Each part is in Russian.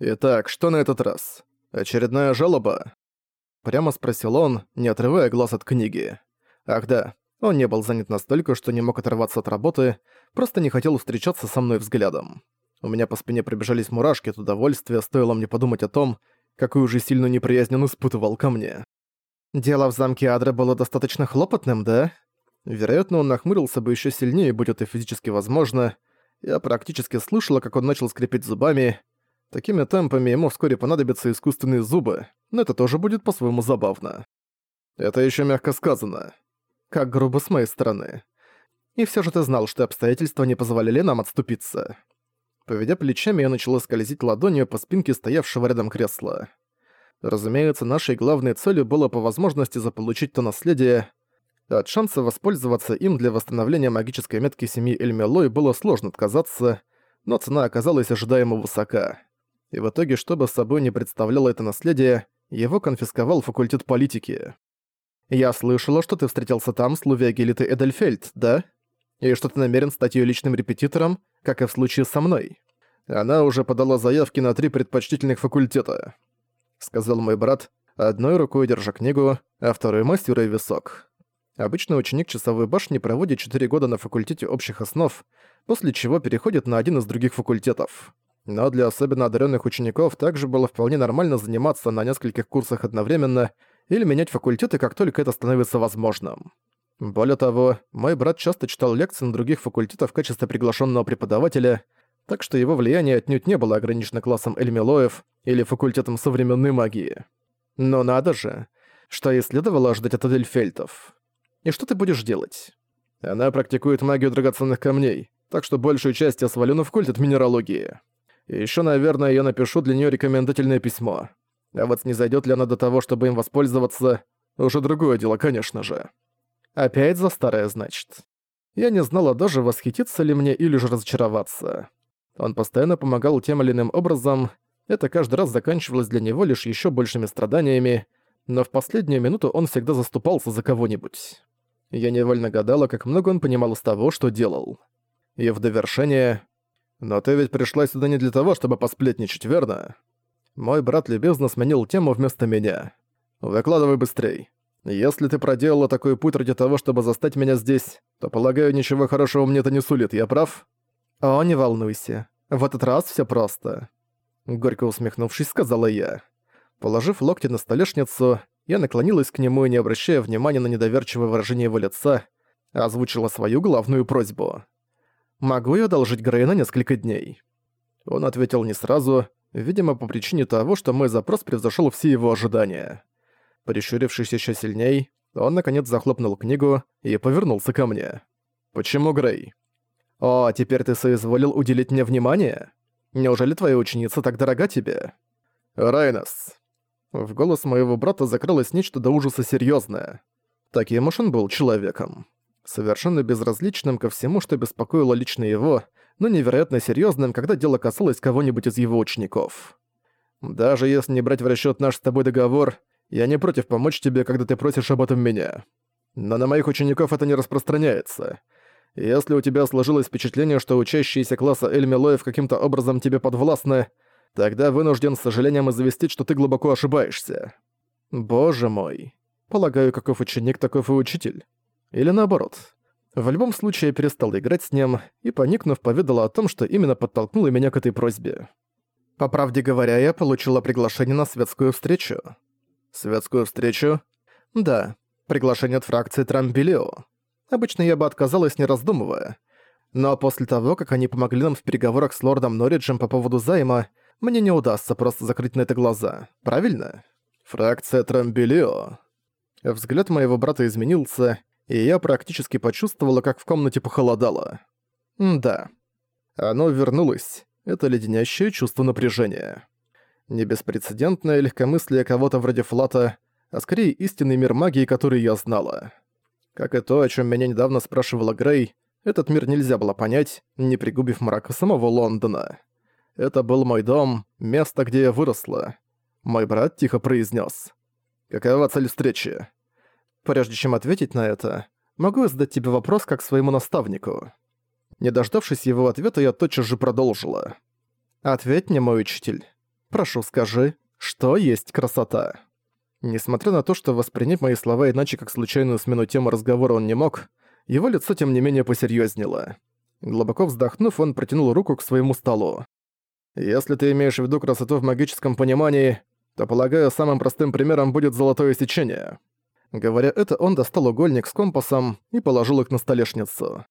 «Итак, что на этот раз? Очередная жалоба?» Прямо спросил он, не отрывая глаз от книги. Ах да, он не был занят настолько, что не мог оторваться от работы, просто не хотел встречаться со мной взглядом. У меня по спине пробежались мурашки от удовольствия, стоило мне подумать о том, какую же сильную неприязнь он испытывал ко мне. «Дело в замке Адра было достаточно хлопотным, да?» Вероятно, он нахмурился бы еще сильнее, будь это физически возможно. Я практически слышала, как он начал скрипеть зубами. Такими темпами ему вскоре понадобятся искусственные зубы, но это тоже будет по-своему забавно. Это еще мягко сказано. Как грубо с моей стороны. И все же ты знал, что обстоятельства не позволяли нам отступиться. Поведя плечами, я начала скользить ладонью по спинке стоявшего рядом кресла. Разумеется, нашей главной целью было по возможности заполучить то наследие. От шанса воспользоваться им для восстановления магической метки семьи Эльмелой было сложно отказаться, но цена оказалась ожидаемо высока. И в итоге, что бы собой не представляло это наследие, его конфисковал факультет политики. «Я слышала, что ты встретился там с Лувия Гелиты Эдельфельд, да?» и что ты намерен стать её личным репетитором, как и в случае со мной. Она уже подала заявки на три предпочтительных факультета», — сказал мой брат, одной рукой держа книгу, а второй массируя висок. Обычно ученик часовой башни проводит 4 года на факультете общих основ, после чего переходит на один из других факультетов. Но для особенно одаренных учеников также было вполне нормально заниматься на нескольких курсах одновременно или менять факультеты, как только это становится возможным. Более того, мой брат часто читал лекции на других факультетах в качестве приглашенного преподавателя, так что его влияние отнюдь не было ограничено классом Эльмилоев или факультетом современной магии. Но надо же, что и следовало ожидать от Эдельфельтов. И что ты будешь делать? Она практикует магию драгоценных камней, так что большую часть я свалю на факультет минералогии. И ещё, наверное, я напишу для неё рекомендательное письмо. А вот не зайдёт ли она до того, чтобы им воспользоваться, уже другое дело, конечно же. Опять за старое, значит. Я не знала даже, восхититься ли мне или же разочароваться. Он постоянно помогал тем или иным образом, это каждый раз заканчивалось для него лишь еще большими страданиями, но в последнюю минуту он всегда заступался за кого-нибудь. Я невольно гадала, как много он понимал из того, что делал. И в довершение... «Но ты ведь пришла сюда не для того, чтобы посплетничать, верно?» Мой брат любезно сменил тему вместо меня. «Выкладывай быстрей. Если ты проделала такой путь ради того, чтобы застать меня здесь, то, полагаю, ничего хорошего мне это не сулит, я прав?» «О, не волнуйся. В этот раз все просто». Горько усмехнувшись, сказала я. Положив локти на столешницу, я наклонилась к нему и, не обращая внимания на недоверчивое выражение его лица, озвучила свою главную просьбу. «Могу я одолжить Грей на несколько дней?» Он ответил не сразу, видимо, по причине того, что мой запрос превзошел все его ожидания. Прищурившись еще сильней, он наконец захлопнул книгу и повернулся ко мне. «Почему, Грей?» «О, теперь ты соизволил уделить мне внимание? Неужели твоя ученица так дорога тебе?» «Райнос». В голос моего брата закрылось нечто до ужаса серьезное. Таким уж он был человеком. Совершенно безразличным ко всему, что беспокоило лично его, но невероятно серьезным, когда дело касалось кого-нибудь из его учеников. Даже если не брать в расчет наш с тобой договор, я не против помочь тебе, когда ты просишь об этом меня. Но на моих учеников это не распространяется. Если у тебя сложилось впечатление, что учащиеся класса Эльмилоев каким-то образом тебе подвластны, тогда вынужден с сожалением известить, что ты глубоко ошибаешься. Боже мой. Полагаю, каков ученик, таков и учитель. Или наоборот. В любом случае, я перестал играть с ним и, поникнув, поведала о том, что именно подтолкнуло меня к этой просьбе. По правде говоря, я получила приглашение на светскую встречу. Светскую встречу? Да, приглашение от фракции Трамбилио. Обычно я бы отказалась, не раздумывая. Но после того, как они помогли нам в переговорах с лордом Норриджем по поводу займа, мне не удастся просто закрыть на это глаза. Правильно? Фракция Трамбилио. Взгляд моего брата изменился, и я практически почувствовала, как в комнате похолодало. Да. Оно вернулось. Это леденящее чувство напряжения. Не беспрецедентное легкомыслие кого-то вроде Флата, а скорее истинный мир магии, который я знала. Как и то, о чем меня недавно спрашивала Грей, этот мир нельзя было понять, не пригубив мрака самого Лондона. Это был мой дом, место, где я выросла. Мой брат тихо произнес: «Какова цель встречи?» Прежде чем ответить на это, могу я задать тебе вопрос как своему наставнику. Не дождавшись его ответа, я тотчас же продолжила. «Ответь мне, мой учитель. Прошу, скажи, что есть красота?» Несмотря на то, что воспринять мои слова иначе как случайную смену темы разговора он не мог, его лицо тем не менее посерьезнело. Глубоко вздохнув, он протянул руку к своему столу. «Если ты имеешь в виду красоту в магическом понимании, то, полагаю, самым простым примером будет золотое сечение». Говоря это, он достал угольник с компасом и положил их на столешницу.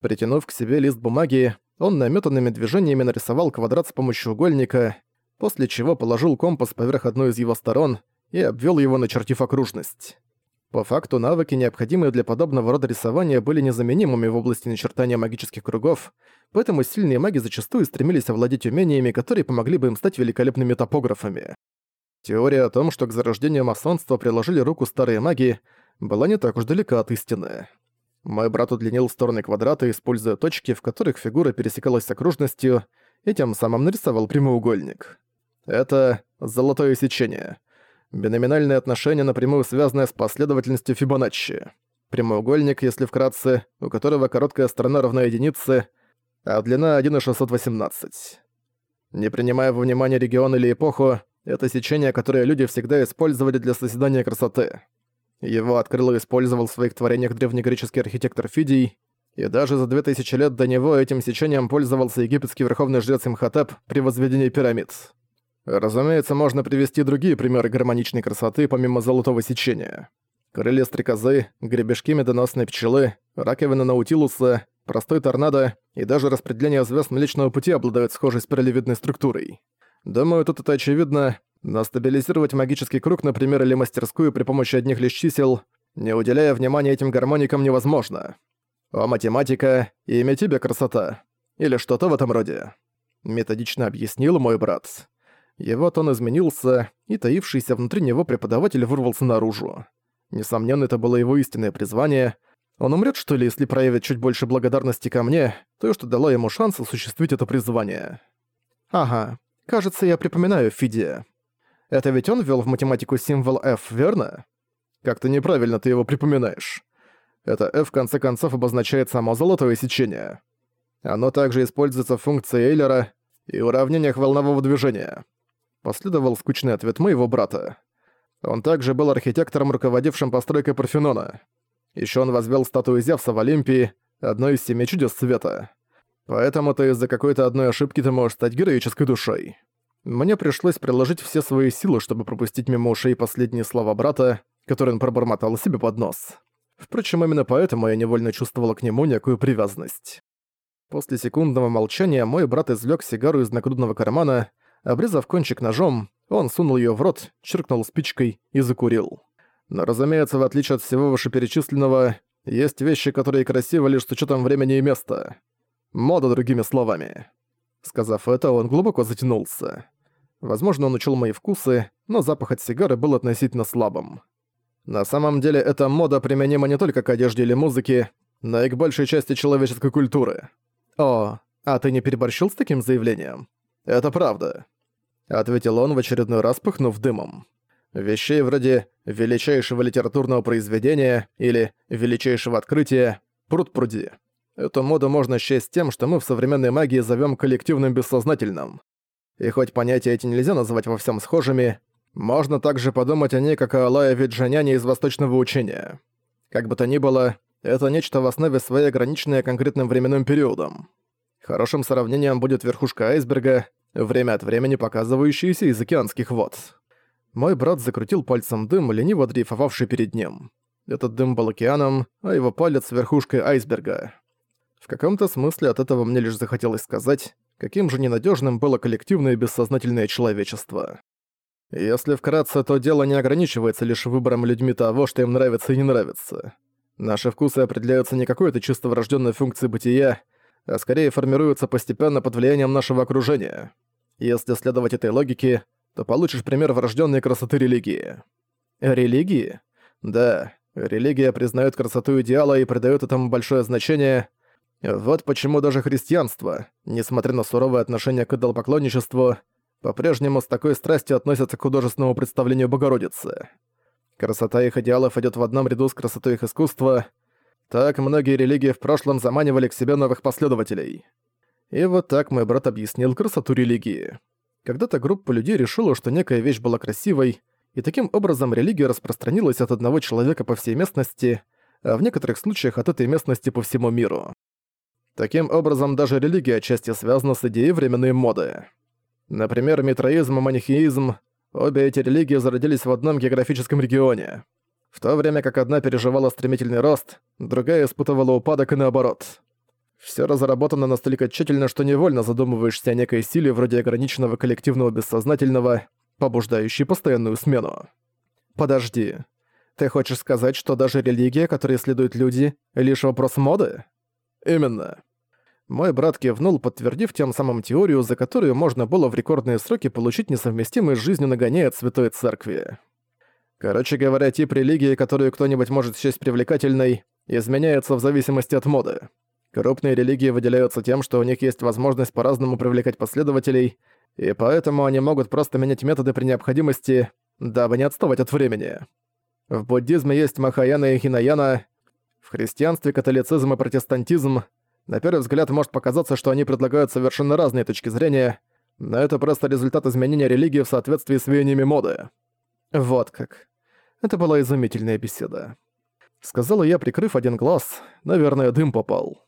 Притянув к себе лист бумаги, он наметанными движениями нарисовал квадрат с помощью угольника, после чего положил компас поверх одной из его сторон и обвел его, начертив окружность. По факту навыки, необходимые для подобного рода рисования, были незаменимыми в области начертания магических кругов, поэтому сильные маги зачастую стремились овладеть умениями, которые помогли бы им стать великолепными топографами. Теория о том, что к зарождению масонства приложили руку старые маги, была не так уж далека от истины. Мой брат удлинил стороны квадрата, используя точки, в которых фигура пересекалась с окружностью, и тем самым нарисовал прямоугольник. Это золотое сечение. Биноминальное отношение, напрямую связанное с последовательностью Фибоначчи. Прямоугольник, если вкратце, у которого короткая сторона равна единице, а длина 1,618. Не принимая во внимание регион или эпоху, это сечение, которое люди всегда использовали для созидания красоты. Его открыл и использовал в своих творениях древнегреческий архитектор Фидий, и даже за 2000 лет до него этим сечением пользовался египетский верховный жрец Имхотеп при возведении пирамид. Разумеется, можно привести другие примеры гармоничной красоты, помимо золотого сечения. Крылья стрекозы, гребешки медоносной пчелы, раковина наутилуса, простой торнадо и даже распределение звезд Млечного Пути обладают схожей спиралевидной структурой. Думаю, тут это очевидно, но стабилизировать магический круг, например, или мастерскую при помощи одних лишь чисел, не уделяя внимания этим гармоникам, невозможно. О, математика, имя тебе красота. Или что-то в этом роде. Методично объяснил мой брат. Его тон изменился, и таившийся внутри него преподаватель вырвался наружу. Несомненно, это было его истинное призвание. Он умрет, что ли, если проявит чуть больше благодарности ко мне, то, что дало ему шанс осуществить это призвание. Ага, кажется, я припоминаю Фидия. Это ведь он ввел в математику символ F, верно? Как-то неправильно ты его припоминаешь. Это F в конце концов обозначает само золотое сечение. Оно также используется в функции Эйлера и уравнениях волнового движения. Последовал скучный ответ моего брата. Он также был архитектором, руководившим постройкой Парфенона. Еще он возвел статую Зевса в Олимпии, одной из семи чудес света. Поэтому-то из-за какой-то одной ошибки ты можешь стать героической душой. Мне пришлось приложить все свои силы, чтобы пропустить мимо ушей последние слова брата, которые он пробормотал себе под нос. Впрочем, именно поэтому я невольно чувствовала к нему некую привязанность. После секундного молчания мой брат извлек сигару из нагрудного кармана Обрезав кончик ножом, он сунул ее в рот, чиркнул спичкой и закурил. Но, разумеется, в отличие от всего вышеперечисленного, есть вещи, которые красивы лишь с учетом времени и места. Мода, другими словами. Сказав это, он глубоко затянулся. Возможно, он учил мои вкусы, но запах от сигары был относительно слабым. На самом деле, эта мода применима не только к одежде или музыке, но и к большей части человеческой культуры. О, а ты не переборщил с таким заявлением? Это правда. — ответил он в очередной раз, пыхнув дымом. «Вещей вроде величайшего литературного произведения или величайшего открытия пруд-пруди. Эту моду можно счесть тем, что мы в современной магии зовем коллективным бессознательным. И хоть понятия эти нельзя назвать во всем схожими, можно также подумать о ней как о Алае Виджаняне из восточного учения. Как бы то ни было, это нечто в основе своей ограниченное конкретным временным периодом. Хорошим сравнением будет верхушка айсберга, время от времени показывающиеся из океанских вод. Мой брат закрутил пальцем дым, лениво дрейфовавший перед ним. Этот дым был океаном, а его палец — верхушкой айсберга. В каком-то смысле от этого мне лишь захотелось сказать, каким же ненадежным было коллективное бессознательное человечество. Если вкратце, то дело не ограничивается лишь выбором людьми того, что им нравится и не нравится. Наши вкусы определяются не какой-то чисто врожденной функцией бытия, а скорее формируются постепенно под влиянием нашего окружения. Если следовать этой логике, то получишь пример врожденной красоты религии. Религии? Да, религия признает красоту идеала и придает этому большое значение. Вот почему даже христианство, несмотря на суровое отношение к идолопоклонничеству, по-прежнему с такой страстью относятся к художественному представлению Богородицы. Красота их идеалов идет в одном ряду с красотой их искусства. Так многие религии в прошлом заманивали к себе новых последователей. И вот так мой брат объяснил красоту религии. Когда-то группа людей решила, что некая вещь была красивой, и таким образом религия распространилась от одного человека по всей местности, а в некоторых случаях от этой местности по всему миру. Таким образом, даже религия отчасти связана с идеей временной моды. Например, митроизм и манихеизм – обе эти религии зародились в одном географическом регионе. В то время как одна переживала стремительный рост, другая испытывала упадок и наоборот. Все разработано настолько тщательно, что невольно задумываешься о некой силе вроде ограниченного коллективного бессознательного, побуждающей постоянную смену. Подожди. Ты хочешь сказать, что даже религия, которой следуют люди, лишь вопрос моды? Именно. Мой брат кивнул, подтвердив тем самым теорию, за которую можно было в рекордные сроки получить несовместимый с жизнью нагоняя от Святой Церкви. Короче говоря, тип религии, которую кто-нибудь может счесть привлекательной, изменяется в зависимости от моды. Крупные религии выделяются тем, что у них есть возможность по-разному привлекать последователей, и поэтому они могут просто менять методы при необходимости, дабы не отставать от времени. В буддизме есть Махаяна и Хинаяна, христианстве католицизм и протестантизм. На первый взгляд может показаться, что они предлагают совершенно разные точки зрения, но это просто результат изменения религии в соответствии с веяниями моды. Вот как. Это была изумительная беседа. Сказала я, прикрыв один глаз, наверное, дым попал.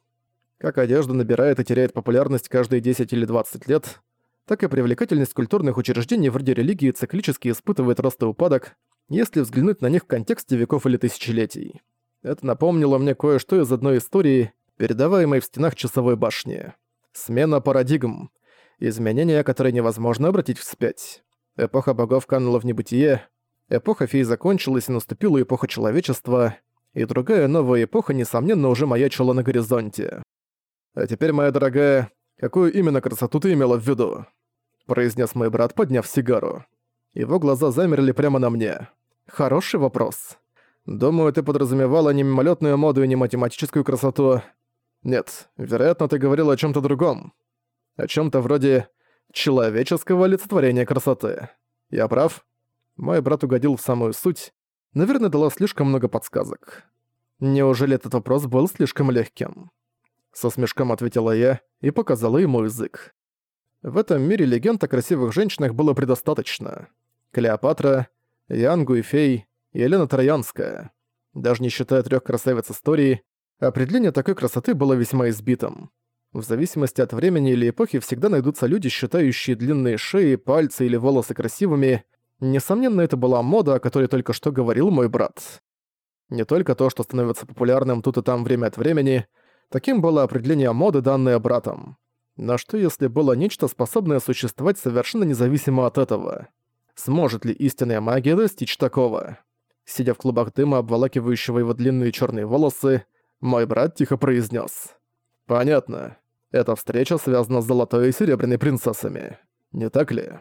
Как одежда набирает и теряет популярность каждые 10 или 20 лет, так и привлекательность культурных учреждений вроде религии циклически испытывает рост и упадок, если взглянуть на них в контексте веков или тысячелетий. Это напомнило мне кое-что из одной истории, передаваемой в стенах часовой башни. Смена парадигм. Изменения, которые невозможно обратить вспять. Эпоха богов канула в небытие, эпоха фей закончилась и наступила эпоха человечества, и другая новая эпоха, несомненно, уже маячила на горизонте. «А теперь, моя дорогая, какую именно красоту ты имела в виду?» произнес мой брат, подняв сигару. Его глаза замерли прямо на мне. «Хороший вопрос. Думаю, ты подразумевала не мимолетную моду и не математическую красоту. Нет, вероятно, ты говорил о чем то другом. О чем то вроде человеческого олицетворения красоты. Я прав?» Мой брат угодил в самую суть. Наверное, дала слишком много подсказок. Неужели этот вопрос был слишком легким? Со смешком ответила я и показала ему язык. В этом мире легенд о красивых женщинах было предостаточно. Клеопатра, Янгу и Фей, Елена Троянская. Даже не считая трех красавиц истории, определение такой красоты было весьма избитым. В зависимости от времени или эпохи всегда найдутся люди, считающие длинные шеи, пальцы или волосы красивыми. Несомненно, это была мода, о которой только что говорил мой брат. Не только то, что становится популярным тут и там время от времени, Таким было определение моды, данное братом. Но что если было нечто, способное существовать совершенно независимо от этого? Сможет ли истинная магия достичь такого? Сидя в клубах дыма, обволакивающего его длинные черные волосы, мой брат тихо произнес: «Понятно. Эта встреча связана с золотой и серебряной принцессами. Не так ли?»